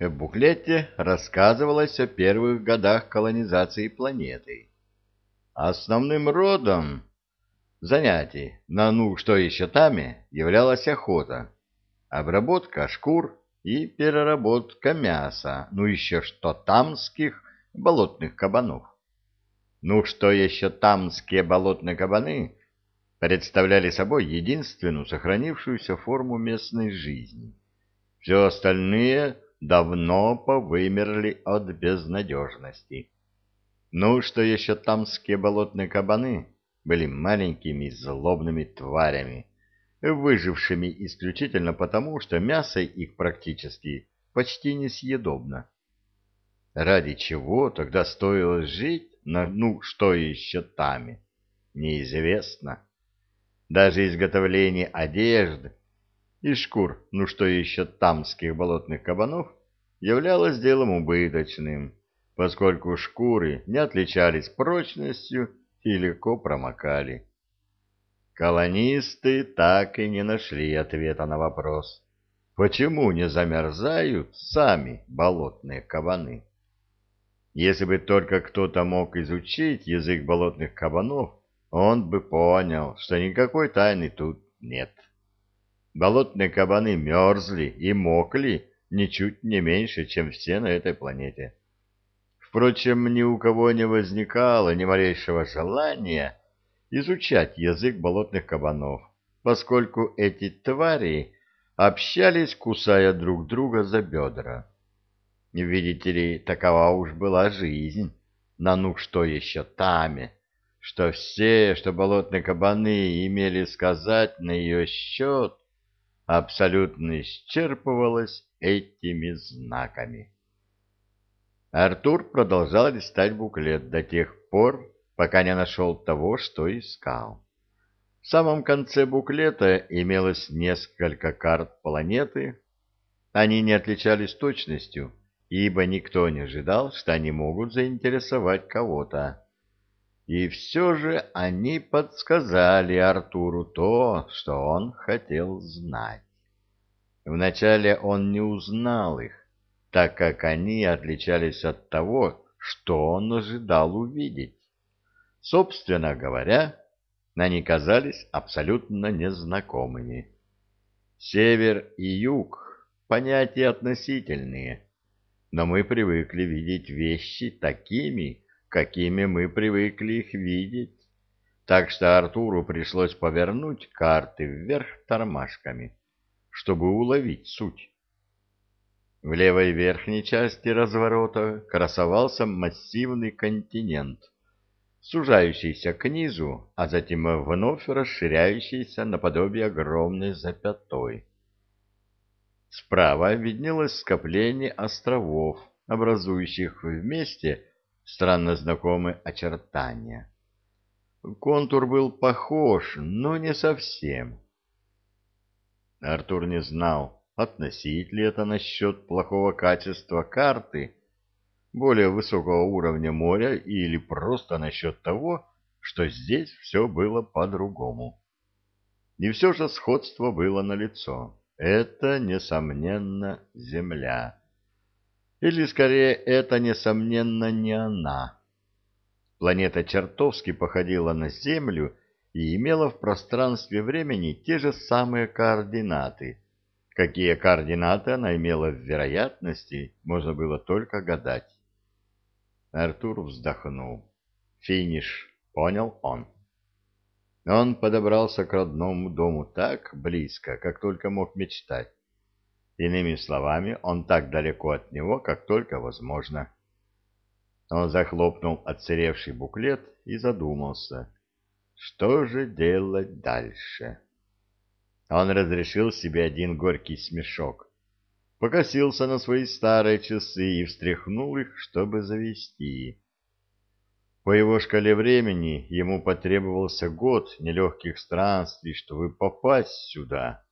В буклете рассказывалось о первых годах колонизации планеты. Основным родом занятий на «ну что еще таме» являлась охота, обработка шкур и переработка мяса, ну еще что тамских болотных кабанов. Ну что еще тамские болотные кабаны представляли собой единственную сохранившуюся форму местной жизни. Все остальные давно повымерли от безнадежности. Ну, что еще тамские болотные кабаны были маленькими злобными тварями, выжившими исключительно потому, что мясо их практически почти несъедобно. Ради чего тогда стоило жить на ну что еще таме, неизвестно. Даже изготовление одежды и шкур, ну что еще тамских болотных кабанов, являлось делом убыточным, поскольку шкуры не отличались прочностью и легко промокали. Колонисты так и не нашли ответа на вопрос, почему не замерзают сами болотные кабаны. Если бы только кто-то мог изучить язык болотных кабанов, он бы понял, что никакой тайны тут нет. Болотные кабаны мерзли и мокли ничуть не меньше, чем все на этой планете. Впрочем, ни у кого не возникало ни малейшего желания изучать язык болотных кабанов, поскольку эти твари общались, кусая друг друга за бедра. Видите ли, такова уж была жизнь на ну что еще таме, что все, что болотные кабаны имели сказать на ее счет, абсолютно исчерпывалось этими знаками. Артур продолжал листать буклет до тех пор, пока не нашел того, что искал. В самом конце буклета имелось несколько карт планеты. Они не отличались точностью, ибо никто не ожидал, что они могут заинтересовать кого-то. И все же они подсказали Артуру то, что он хотел знать. Вначале он не узнал их, так как они отличались от того, что он ожидал увидеть. Собственно говоря, они казались абсолютно незнакомыми. Север и юг — понятия относительные — но мы привыкли видеть вещи такими, какими мы привыкли их видеть. Так что Артуру пришлось повернуть карты вверх тормашками, чтобы уловить суть. В левой верхней части разворота красовался массивный континент, сужающийся к низу, а затем вновь расширяющийся наподобие огромной запятой. Справа виднелось скопление островов, образующих вместе странно знакомые очертания. Контур был похож, но не совсем. Артур не знал, относить ли это насчет плохого качества карты, более высокого уровня моря или просто насчет того, что здесь все было по-другому. И все же сходство было налицо. Это, несомненно, Земля. Или, скорее, это, несомненно, не она. Планета чертовски походила на Землю и имела в пространстве времени те же самые координаты. Какие координаты она имела в вероятности, можно было только гадать. Артур вздохнул. Финиш, понял он. Он подобрался к родному дому так близко, как только мог мечтать. Иными словами, он так далеко от него, как только возможно. Он захлопнул отсыревший буклет и задумался, что же делать дальше. Он разрешил себе один горький смешок, покосился на свои старые часы и встряхнул их, чтобы завести. По его шкале времени ему потребовался год нелегких странствий, чтобы попасть сюда.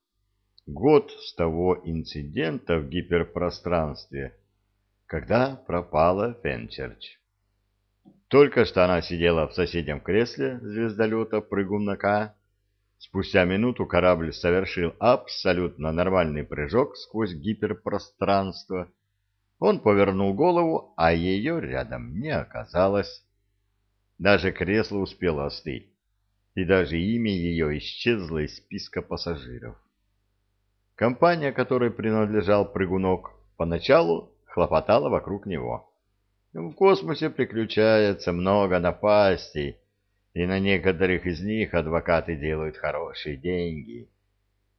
Год с того инцидента в гиперпространстве, когда пропала Фенчерч. Только что она сидела в соседнем кресле звездолета прыгунака. Спустя минуту корабль совершил абсолютно нормальный прыжок сквозь гиперпространство Он повернул голову, а ее рядом не оказалось. Даже кресло успело остыть, и даже имя ее исчезло из списка пассажиров. Компания, которой принадлежал прыгунок, поначалу хлопотала вокруг него. В космосе приключается много напастей, и на некоторых из них адвокаты делают хорошие деньги.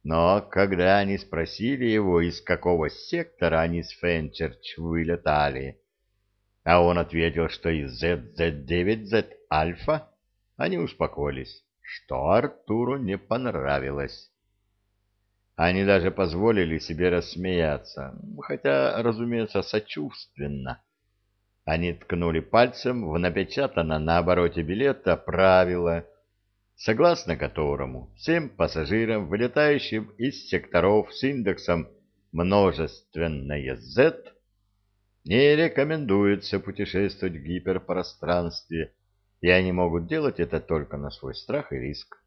Но когда они спросили его, из какого сектора они с Фенчерч вылетали, а он ответил, что из ZZ9Z Альфа, они успокоились, что Артуру не понравилось. Они даже позволили себе рассмеяться, хотя, разумеется, сочувственно. Они ткнули пальцем в напечатано на обороте билета правило — согласно которому всем пассажирам, вылетающим из секторов с индексом множественное Z, не рекомендуется путешествовать в гиперпространстве, и они могут делать это только на свой страх и риск.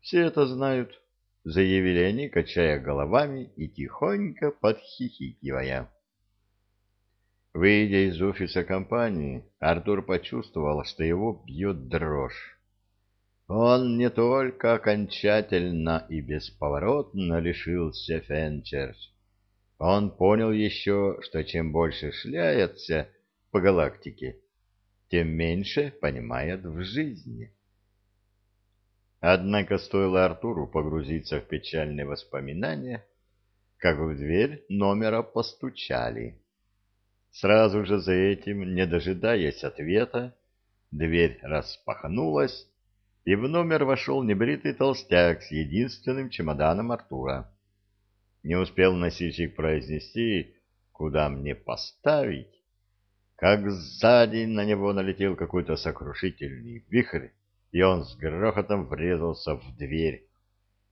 Все это знают, заявили они, качая головами и тихонько подхихикивая. Выйдя из офиса компании, Артур почувствовал, что его бьет дрожь. Он не только окончательно и бесповоротно лишился Фенчерч, он понял еще, что чем больше шляется по галактике, тем меньше понимает в жизни. Однако стоило Артуру погрузиться в печальные воспоминания, как в дверь номера постучали. Сразу же за этим, не дожидаясь ответа, дверь распахнулась, и в номер вошел небритый толстяк с единственным чемоданом Артура. Не успел носильщик произнести, куда мне поставить, как сзади на него налетел какой-то сокрушительный вихрь, и он с грохотом врезался в дверь,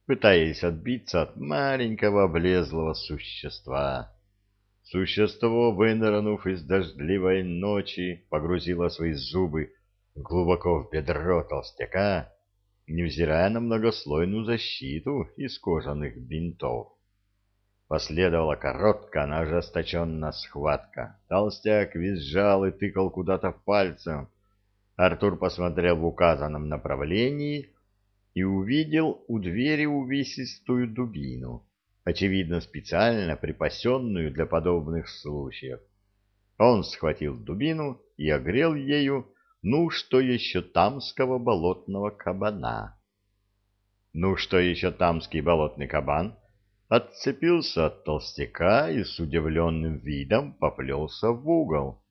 пытаясь отбиться от маленького облезлого существа. Существо, вынырнув из дождливой ночи, погрузило свои зубы глубоко в бедро толстяка, невзирая на многослойную защиту из кожаных бинтов. Последовала короткая, но ожесточенная схватка. Толстяк визжал и тыкал куда-то пальцем. Артур посмотрел в указанном направлении и увидел у двери увесистую дубину, очевидно, специально припасенную для подобных случаев. Он схватил дубину и огрел ею ну, что еще тамского болотного кабана? Ну, что еще тамский болотный кабан? Отцепился от толстяка и с удивленным видом поплелся в угол,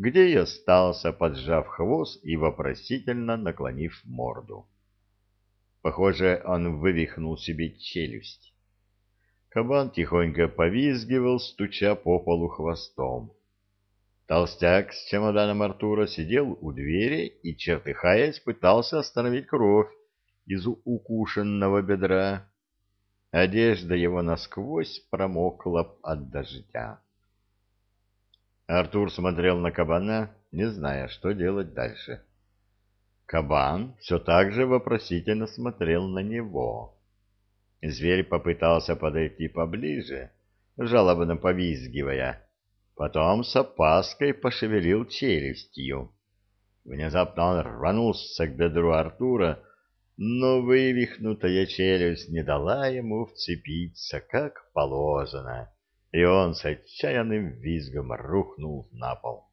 где и остался, поджав хвост и вопросительно наклонив морду. Похоже, он вывихнул себе челюсть. Кабан тихонько повизгивал, стуча по полу хвостом. Толстяк с чемоданом Артура сидел у двери и, чертыхаясь, пытался остановить кровь из укушенного бедра. Одежда его насквозь промокла от дождя. Артур смотрел на кабана, не зная, что делать дальше. Кабан все так же вопросительно смотрел на него. Зверь попытался подойти поближе, жалобно повизгивая, Потом с опаской пошевелил челюстью. Внезапно он рванулся к бедру Артура, но вывихнутая челюсть не дала ему вцепиться, как положено, и он с отчаянным визгом рухнул на пол.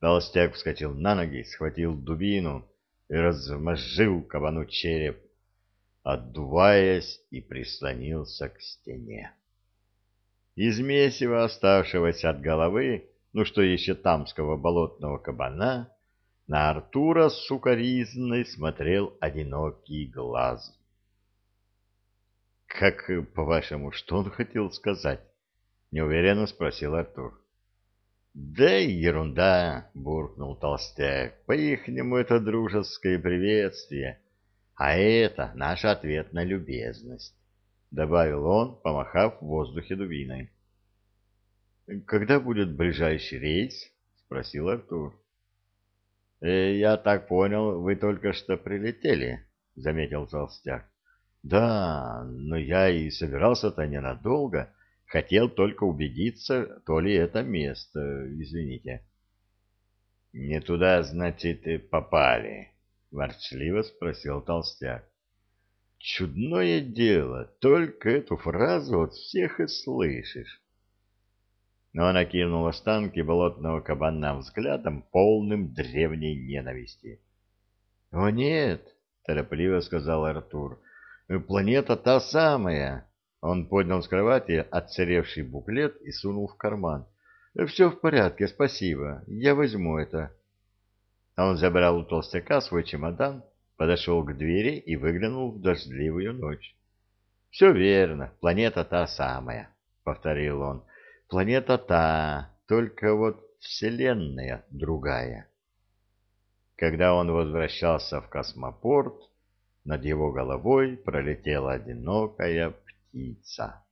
Толстяк вскочил на ноги, схватил дубину и размозжил кабану череп, отдуваясь и прислонился к стене. Из месива, оставшегося от головы, ну что еще тамского болотного кабана, на Артура с сукоризной смотрел одинокий глаз. «Как, по-вашему, что он хотел сказать?» — неуверенно спросил Артур. «Да ерунда!» — буркнул толстяк. «По-ихнему это дружеское приветствие, а это наша ответная любезность». — добавил он, помахав в воздухе дубиной. — Когда будет ближайший рейс? — спросил Артур. «Э, — Я так понял, вы только что прилетели, — заметил толстяк. — Да, но я и собирался-то ненадолго. Хотел только убедиться, то ли это место, извините. — Не туда, значит, попали, — ворчливо спросил толстяк. Чудное дело, только эту фразу от всех и слышишь. Но он окинул останки болотного кабана взглядом, полным древней ненависти. — О нет, — торопливо сказал Артур, — планета та самая. Он поднял с кровати отсыревший буклет и сунул в карман. — Все в порядке, спасибо, я возьму это. Он забрал у толстяка свой чемодан, подошел к двери и выглянул в дождливую ночь. — Все верно, планета та самая, — повторил он. — Планета та, только вот Вселенная другая. Когда он возвращался в космопорт, над его головой пролетела одинокая птица.